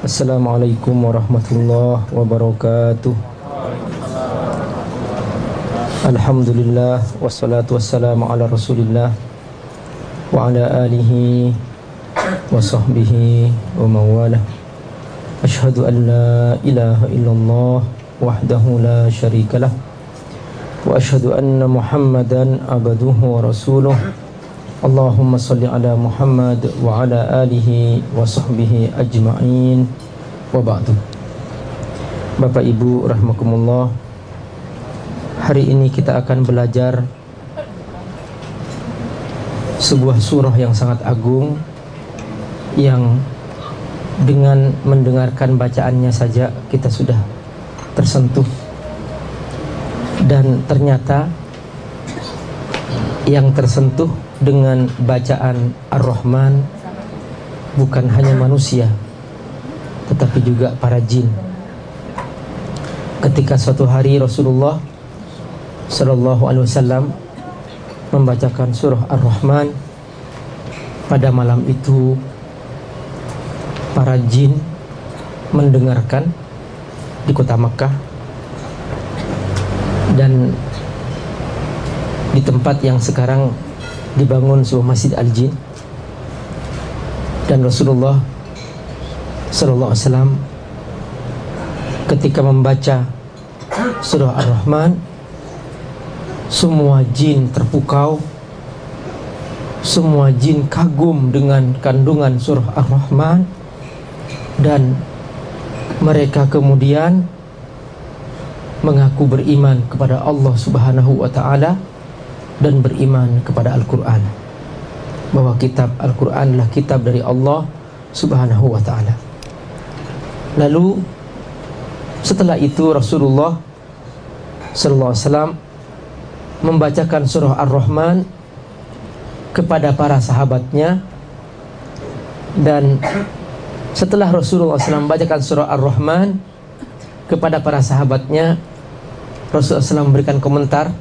Assalamualaikum warahmatullahi wabarakatuh Alhamdulillah Wassalatu wassalamu ala rasulillah Wa ala alihi Wa sahbihi Wa mawala Ashadu an la ilaha illallah Wahdahu la sharika lah Wa ashadu anna muhammadan Abaduhu wa rasuluh Allahumma salli ala Muhammad wa ala alihi wa ba'du. Bapak Ibu rahmakumullah Hari ini kita akan belajar sebuah surah yang sangat agung yang dengan mendengarkan bacaannya saja kita sudah tersentuh. Dan ternyata yang tersentuh dengan bacaan Ar-Rahman bukan hanya manusia tetapi juga para jin. Ketika suatu hari Rasulullah Shallallahu Alaihi Wasallam membacakan surah Ar-Rahman pada malam itu para jin mendengarkan di kota Makkah dan di tempat yang sekarang dibangun sebuah masjid al-jin. Dan Rasulullah Sallallahu Alaihi Wasallam ketika membaca surah Ar-Rahman semua jin terpukau semua jin kagum dengan kandungan surah Ar-Rahman dan mereka kemudian mengaku beriman kepada Allah Subhanahu wa taala dan beriman kepada Al-Quran. Bahwa kitab Al-Quran adalah kitab dari Allah subhanahu wa ta'ala. Lalu setelah itu Rasulullah sallallahu alaihi wasallam membacakan surah Ar-Rahman kepada para sahabatnya dan setelah Rasulullah SAW membacakan surah Ar-Rahman kepada para sahabatnya Rasulullah SAW memberikan komentar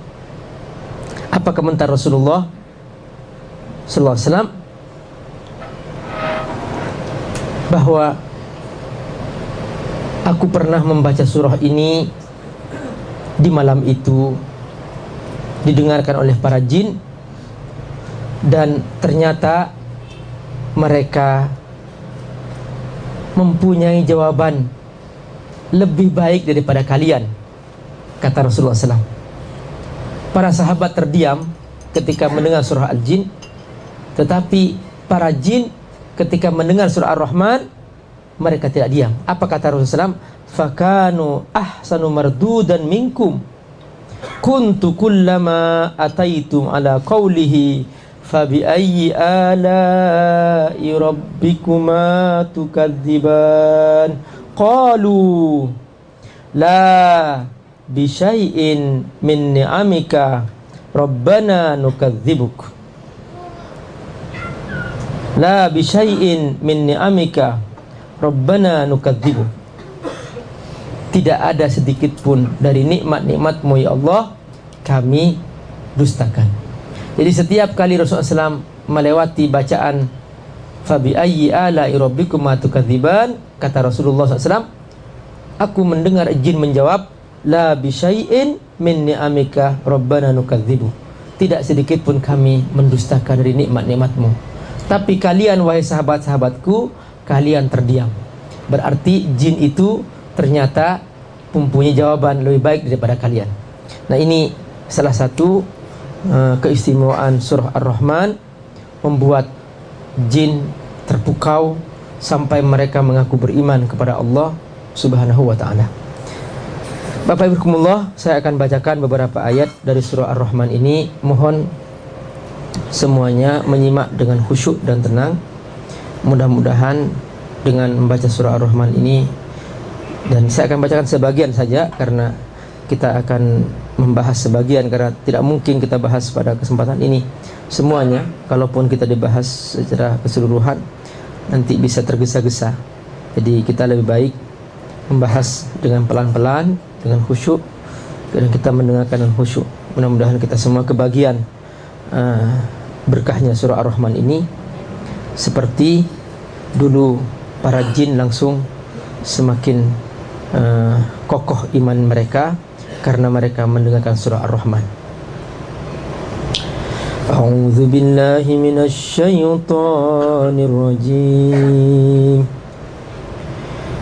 apa komentar Rasulullah sallallahu alaihi wasallam? Bahwa aku pernah membaca surah ini di malam itu didengarkan oleh para jin dan ternyata mereka mempunyai jawaban lebih baik daripada kalian kata Rasulullah SAW Para sahabat terdiam ketika mendengar surah Al-Jin. Tetapi para jin ketika mendengar surah Ar-Rahman Mereka tidak diam. Apa kata Rasulullah SAW? Fakanu ahsanu mardudan minkum. Kuntu kullama ataitum ala qawlihi Fabi ayyi ala'i rabbikuma tukadziban. Qalu La bisyai'in min ni'amika rabbana nukadzibuk la bisyai'in min ni'amika rabbana nukadzibuk tidak ada sedikit pun dari nikmat-nikmatmu ya Allah kami dustakan. Jadi setiap kali Rasulullah SAW melewati bacaan fabi ayyi ala rabbikum tukadziban kata Rasulullah SAW aku mendengar jin menjawab la bisyai'in min ni'amika rabbana nukadzibu tidak sedikit pun kami mendustakan dari nikmat-nikmatmu. Tapi kalian wahai sahabat-sahabatku kalian terdiam. Berarti jin itu ternyata mempunyai jawaban lebih baik daripada kalian. Nah ini salah satu uh, keistimewaan surah Ar-Rahman membuat jin terpukau sampai mereka mengaku beriman kepada Allah Subhanahu wa taala. Bapak Ibu Kumullah, saya akan bacakan beberapa ayat dari surah Ar-Rahman ini. Mohon semuanya menyimak dengan khusyuk dan tenang. Mudah-mudahan dengan membaca surah Ar-Rahman ini dan saya akan bacakan sebagian saja karena kita akan membahas sebagian karena tidak mungkin kita bahas pada kesempatan ini semuanya kalaupun kita dibahas secara keseluruhan nanti bisa tergesa-gesa jadi kita lebih baik membahas dengan pelan-pelan dengan khusyuk dan kita mendengarkan dengan khusyuk. Mudah-mudahan kita semua kebagian uh, berkahnya surah Ar-Rahman ini. Seperti dulu para jin langsung semakin uh, kokoh iman mereka karena mereka mendengarkan surah Ar-Rahman. A'udzu billahi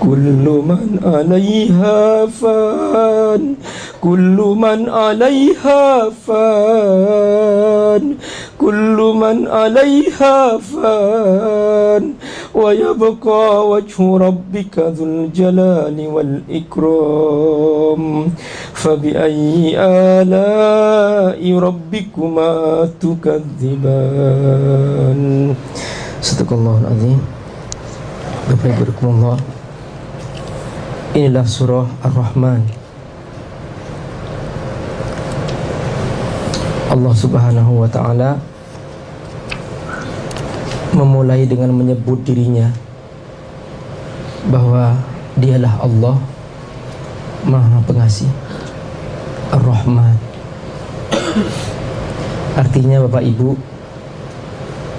كل من عليها فان كل من عليها فان كل من عليها فان. ويبقى وجه ربك ذو الجلال والإكرام. فبأي آلاء ربكما تكذبان؟ صدق الله العظيم. Bapak الله Inilah surah Ar-Rahman Allah subhanahu wa ta'ala Memulai dengan menyebut dirinya Bahwa dialah Allah Maha pengasih Ar-Rahman Artinya Bapak Ibu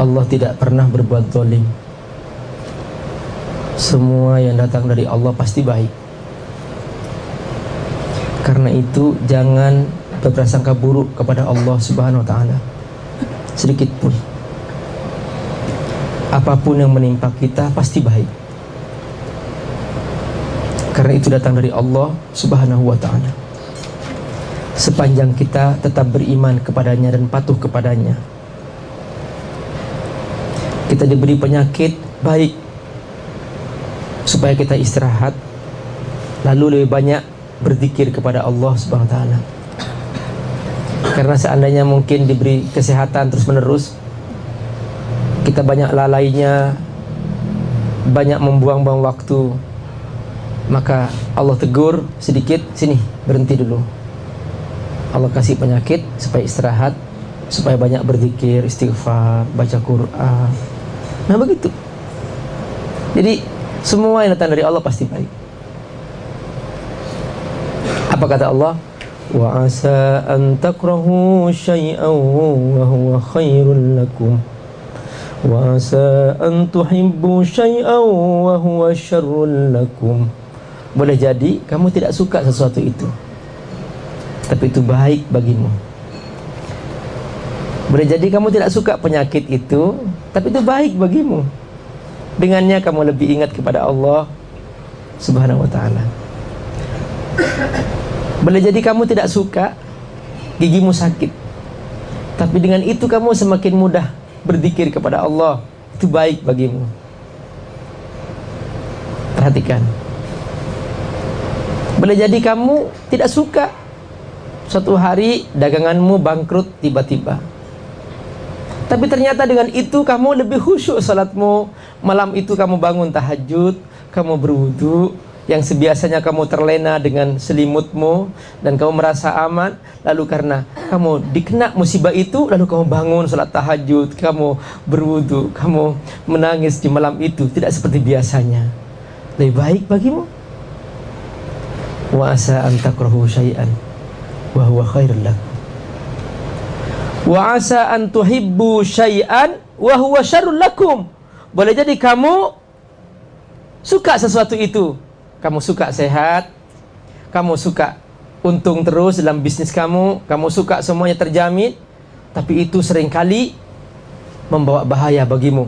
Allah tidak pernah berbuat zalim. Semua yang datang dari Allah pasti baik karena itu jangan berprasangka buruk kepada Allah Subhanahu wa taala. Sedikit pun. Apa pun yang menimpa kita pasti baik. Karena itu datang dari Allah Subhanahu wa taala. Sepanjang kita tetap beriman kepadanya dan patuh kepadanya. Kita diberi penyakit baik supaya kita istirahat. Lalu lebih banyak berzikir kepada Allah Subhanahu wa taala. Karena seandainya mungkin diberi kesehatan terus menerus kita banyak lalainya banyak membuang-buang waktu maka Allah tegur sedikit sini berhenti dulu. Allah kasih penyakit supaya istirahat supaya banyak berzikir istighfar baca Quran. Nah begitu. Jadi semua yang datang dari Allah pasti baik. Apa kata Allah? Wa asa an takrahu syai'an wa huwa khairul lakum. Wa asa an tuhibbu syai'an wa huwa syarrul lakum. Boleh jadi kamu tidak suka sesuatu itu. Tapi itu baik bagimu. Boleh jadi kamu tidak suka penyakit itu Tapi itu baik bagimu Dengannya kamu lebih ingat kepada Allah Subhanahu wa ta'ala. Boleh jadi kamu tidak suka Gigimu sakit. Tapi dengan itu kamu semakin mudah Berzikir kepada Allah. Itu baik bagimu. Perhatikan. Boleh jadi kamu tidak suka. Suatu hari daganganmu bangkrut tiba-tiba. Tapi ternyata dengan itu kamu lebih khusyuk salatmu Malam itu kamu bangun tahajud Kamu berwudu Yang sebiasanya kamu terlena dengan selimutmu Dan kamu merasa aman Lalu karena kamu dikena musibah itu Lalu kamu bangun salat tahajud Kamu berwudu Kamu menangis di malam itu. Tidak seperti biasanya. Lebih baik bagimu. Wa asa an takrahu syai'an wa huwa khairul lakum. Wa asa an tuhibbu syai'an wa huwa syarrul lakum boleh jadi kamu suka sesuatu itu. Kamu suka sehat. Kamu suka untung terus dalam bisnis kamu. Kamu suka semuanya terjamin. Tapi itu sering kali membawa bahaya bagimu.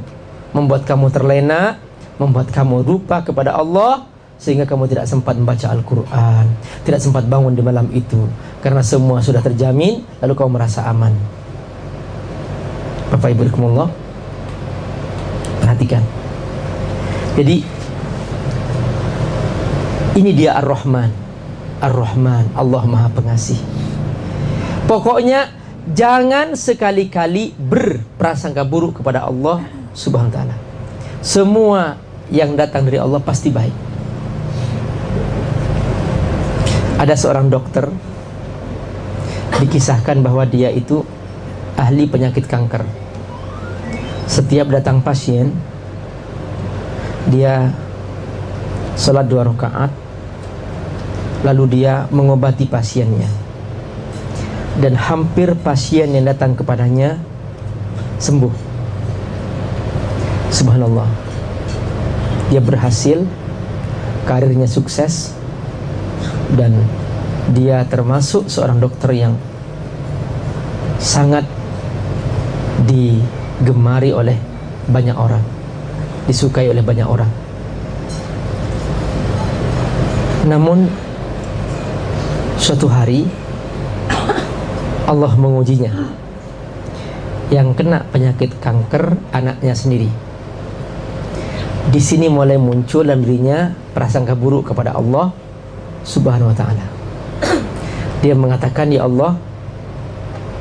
Membuat kamu terlena. Membuat kamu lupa kepada Allah. Sehingga kamu tidak sempat membaca Al-Quran. Tidak sempat bangun di malam itu. Karena semua sudah terjamin lalu kamu merasa aman. Bapak Ibu Allah perhatikan. Jadi ini dia Ar-Rahman. Ar-Rahman Allah Maha Pengasih. Pokoknya jangan sekali-kali berprasangka buruk kepada Allah Subhanahu wa taala. Semua yang datang dari Allah pasti baik. Ada seorang dokter dikisahkan bahwa dia itu ahli penyakit kanker. Setiap datang pasien, dia sholat dua rakaat, lalu dia mengobati pasiennya. Dan hampir pasien yang datang kepadanya sembuh. Subhanallah. Dia berhasil, karirnya sukses, dan dia termasuk seorang dokter yang sangat digemari oleh banyak orang disukai oleh banyak orang namun suatu hari Allah mengujinya yang kena penyakit kanker anaknya sendiri di sini mulai muncul dalam dirinya prasangka buruk kepada Allah Subhanahu wa taala. Dia mengatakan, "Ya Allah,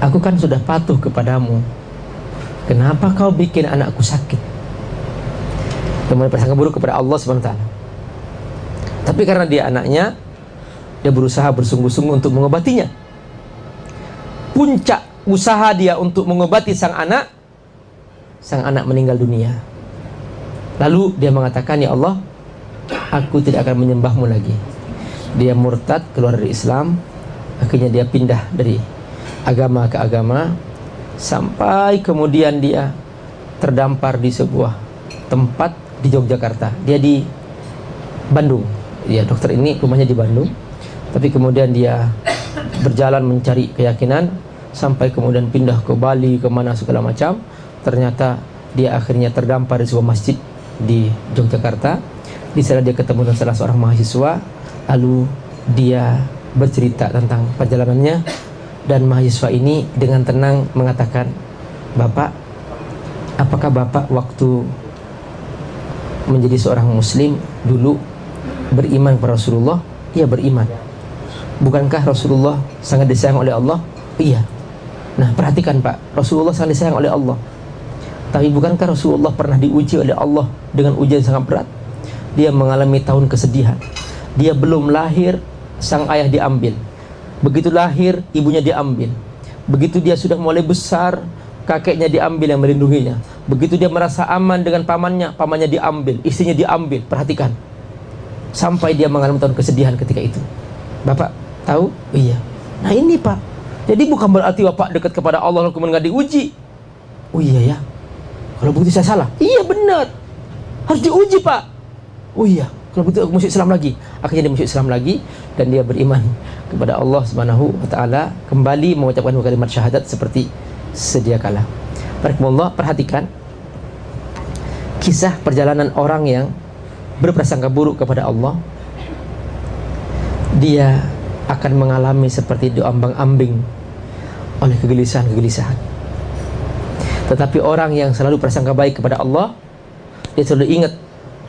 aku kan sudah patuh kepadamu. Kenapa kau bikin anakku sakit?" Kemudian prasangka buruk kepada Allah taala. Tapi karena dia anaknya, dia berusaha bersungguh-sungguh untuk mengobatinya. Puncak usaha dia untuk mengobati sang anak, sang anak meninggal dunia. Lalu dia mengatakan, "Ya Allah, aku tidak akan menyembahmu lagi." dia murtad keluar dari Islam akhirnya dia pindah dari agama ke agama sampai kemudian dia terdampar di sebuah tempat di Yogyakarta. Dia di Bandung. Ya dokter ini rumahnya di Bandung. Tapi kemudian dia berjalan mencari keyakinan sampai kemudian pindah ke Bali ke mana segala macam. Ternyata dia akhirnya terdampar di sebuah masjid di Yogyakarta. Di sana dia ketemu dengan salah seorang mahasiswa. Lalu dia bercerita tentang perjalanannya dan mahasiswa ini dengan tenang mengatakan, "Bapak, apakah Bapak waktu menjadi seorang muslim dulu beriman kepada Rasulullah?" Ia beriman. Bukankah Rasulullah sangat disayang oleh Allah? Iya. Nah, perhatikan Pak, Rasulullah sangat disayang oleh Allah. Tapi bukankah Rasulullah pernah diuji oleh Allah dengan ujian sangat berat? Dia mengalami tahun kesedihan. Dia belum lahir, sang ayah diambil. Begitu lahir, ibunya diambil. Begitu dia sudah mulai besar, kakeknya diambil yang melindunginya. Begitu dia merasa aman dengan pamannya, pamannya diambil, istrinya diambil. Perhatikan. Sampai dia mengalami tahun kesedihan ketika itu. Bapak tahu? Iya. Nah ini Pak. Jadi bukan berarti Bapak dekat kepada Allah lalu kemudian nggak diuji. Oh iya ya. Kalau begitu saya salah. Iya benar. Harus diuji Pak. Oh iya. Kalau begitu aku masuk Islam lagi. Akhirnya dia masuk Islam lagi dan dia beriman kepada Allah Subhanahu wa taala kembali mengucapkan kalimat syahadat seperti sedia kala. Barakallah, perhatikan kisah perjalanan orang yang berprasangka buruk kepada Allah. Dia akan mengalami seperti diambang-ambing oleh kegelisahan-kegelisahan. Tetapi orang yang selalu prasangka baik kepada Allah, dia selalu ingat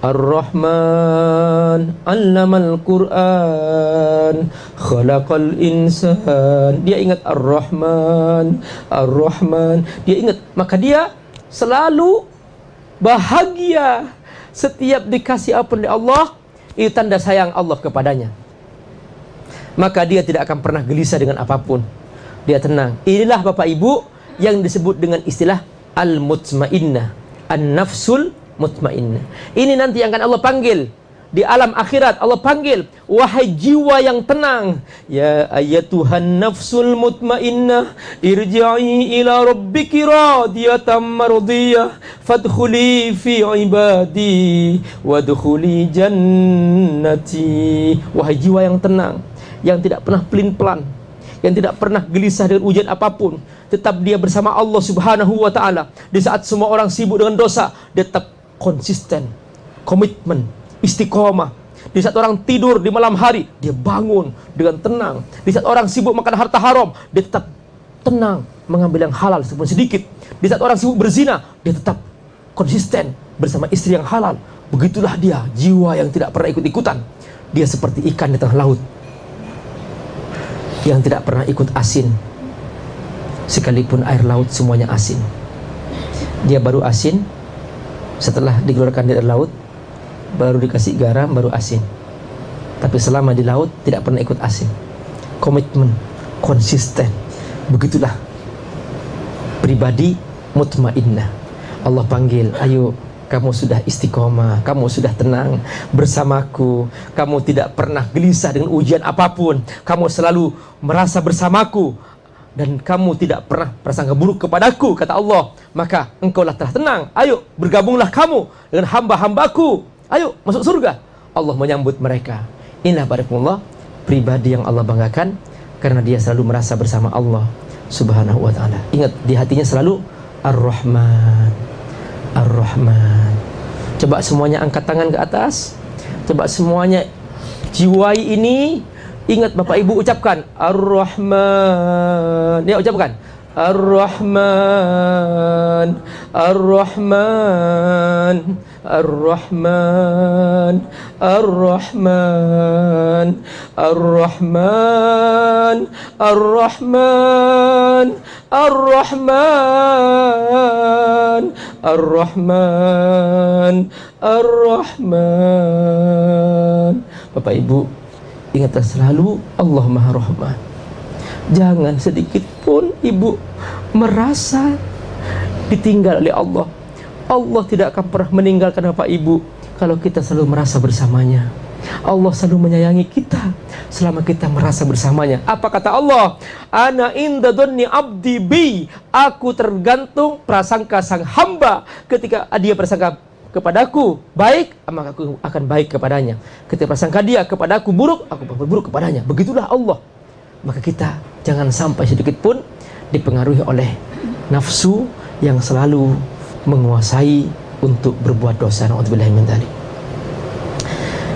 Ar-Rahman Allamal Quran Khalaqal insan. Dia ingat Ar-Rahman Ar-Rahman. Dia ingat Maka dia selalu bahagia Setiap dikasih apa oleh Allah Itu tanda sayang Allah kepadanya. Maka dia tidak akan pernah gelisah dengan apa pun. Dia tenang. Inilah Bapak Ibu yang disebut dengan istilah Al-Mutmainnah An-Nafsul mutmainnah. Ini nanti akan Allah panggil. Di alam akhirat Allah panggil. Wahai jiwa yang tenang. Ya ayatuhan nafsul mutmainnah irji'i ila rabbiki radiyatan mardiyah. Fadkhuli fi ibadi wadkhuli jannati. Wahai jiwa yang tenang yang tidak pernah pelin-pelan yang tidak pernah gelisah dengan ujian apa pun tetap dia bersama Allah Subhanahu wa taala. Di saat semua orang sibuk dengan dosa dia tetap konsisten, komitmen, istiqomah. Di saat orang tidur di malam hari, dia bangun dengan tenang. Di saat orang sibuk makan harta haram, dia tetap tenang mengambil yang halal sepenuhnya sedikit. Di saat orang sibuk berzina, dia tetap konsisten bersama istri yang halal. Begitulah dia, jiwa yang tidak pernah ikut-ikutan. Dia seperti ikan di tengah laut yang tidak pernah ikut asin. Sekalipun air laut semuanya asin. Dia baru asin setelah dikeluarkan dari laut baru dikasih garam baru asin. Tapi selama di laut tidak pernah ikut asin. Komitmen konsisten. Begitulah pribadi mutmainnah. Allah panggil ayo kamu sudah istiqomah, kamu sudah tenang bersamaku, kamu tidak pernah gelisah dengan ujian apa pun, kamu selalu merasa bersamaku, dan kamu tidak pernah prasangka buruk kepadaku kata Allah. Maka engkaulah telah tenang. Ayo bergabunglah kamu dengan hamba-hambaku. Ayo masuk surga. Allah menyambut mereka. Inilah barakallah pribadi yang Allah banggakan karena dia selalu merasa bersama Allah subhanahu wa ta'ala. Ingat di hatinya selalu Ar-Rahman. Ar-Rahman. Coba semuanya angkat tangan ke atas. Coba semuanya jiwai ini Ingat Bapak Ibu ucapkan Ar-Rahman. Ya ucapkan. Ar-Rahman. Ar-Rahman. Ar-Rahman. Ar-Rahman. Ar-Rahman. Ar-Rahman. Ar-Rahman. Ar-Rahman. Ar-Rahman. Bapak Ibu Ingatlah selalu Allah Maha Rahman. Jangan sedikit pun ibu merasa ditinggal oleh Allah. Allah tidak akan pernah meninggalkan Bapak Ibu kalau kita selalu merasa bersamanya. Allah selalu menyayangi kita selama kita merasa bersamanya. Apa kata Allah? Ana inda dhanni abdi bi. Aku tergantung prasangka sang hamba ketika dia bersangka kepadaku baik, maka aku akan baik kepadanya. Ketika prasangka dia kepadaku buruk, aku berbuat buruk kepadanya. Begitulah Allah. Maka kita jangan sampai sedikit pun dipengaruhi oleh nafsu yang selalu menguasai untuk berbuat dosa.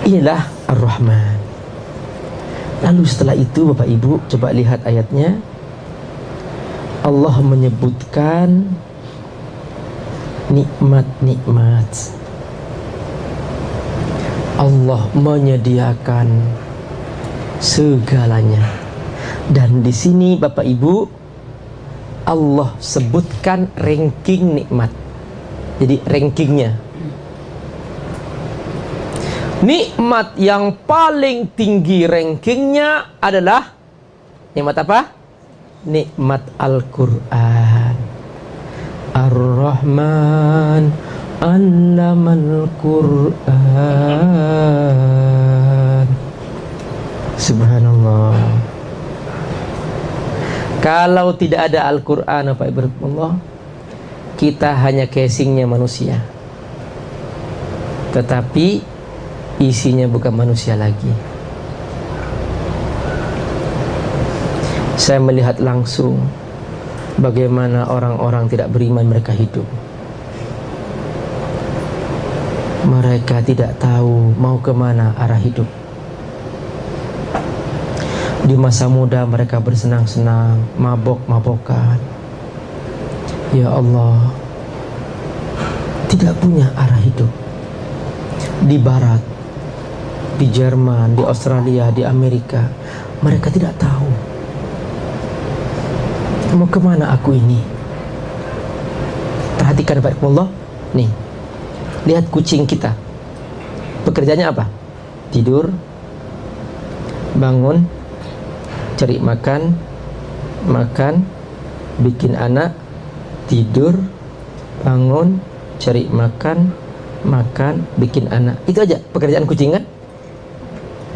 Inilah Ar-Rahman. Lalu setelah itu Bapak Ibu coba lihat ayatnya. Allah menyebutkan nikmat-nikmat Allah menyediakan segalanya. Dan di sini Bapak Ibu Allah sebutkan ranking nikmat. Jadi rankingnya. Nikmat yang paling tinggi rankingnya adalah nikmat apa? Nikmat Al-Quran. Ar-Rahman Allamal Quran. Subhanallah. Kalau tidak ada Al-Quran apa ibarat Allah Kita hanya casingnya manusia Tetapi Isinya bukan manusia lagi Saya melihat langsung Bagaimana orang-orang tidak beriman mereka hidup Mereka tidak tahu mau ke mana arah hidup di masa muda mereka bersenang-senang, mabok-mabokan. Ya Allah, tidak punya arah hidup. Di barat, di Jerman, di Australia, di Amerika, mereka tidak tahu mau ke mana aku ini. Perhatikan Pak Allah, nih, lihat kucing kita. Pekerjaannya apa? Tidur, bangun, cari makan, makan, bikin anak, tidur, bangun, cari makan, makan, bikin anak. Itu aja pekerjaan kucing kan?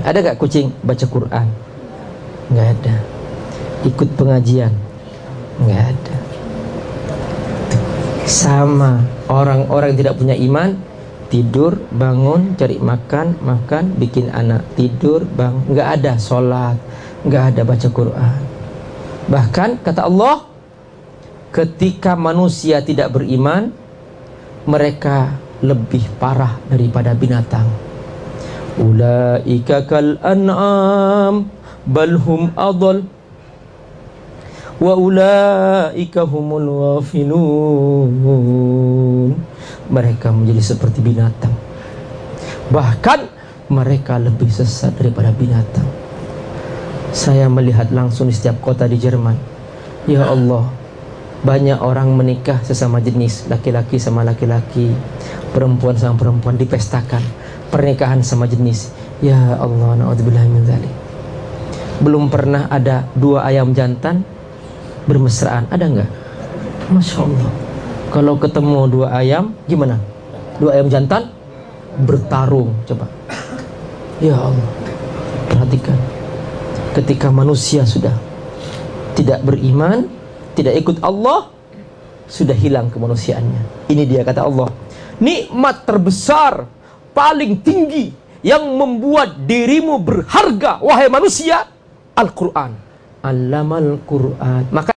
Ada gak kucing baca Quran? Nggak ada. Ikut pengajian? Nggak ada. Sama orang-orang tidak punya iman, tidur, bangun, cari makan, makan, bikin anak, tidur, bang, nggak ada sholat, nggak ada baca Quran. Bahkan kata Allah, ketika manusia tidak beriman, mereka lebih parah daripada binatang. Ulaika kal an'am balhum adal wa humul ghafilun. Mereka menjadi seperti binatang. Bahkan mereka lebih sesat daripada binatang. Saya melihat langsung di setiap kota di Jerman. Ya Allah, banyak orang menikah sesama jenis, laki-laki sama laki-laki, perempuan sama perempuan dipestakan, pernikahan sama jenis. Ya Allah, naudzubillah min dzalik. Belum pernah ada dua ayam jantan bermesraan, ada nggak? Masya Allah. Kalau ketemu dua ayam, gimana? Dua ayam jantan bertarung, coba. Ya Allah, perhatikan ketika manusia sudah tidak beriman, tidak ikut Allah, sudah hilang kemanusiaannya. Ini dia kata Allah. Nikmat terbesar, paling tinggi yang membuat dirimu berharga wahai manusia, Al-Qur'an. Allamal Qur'an. Maka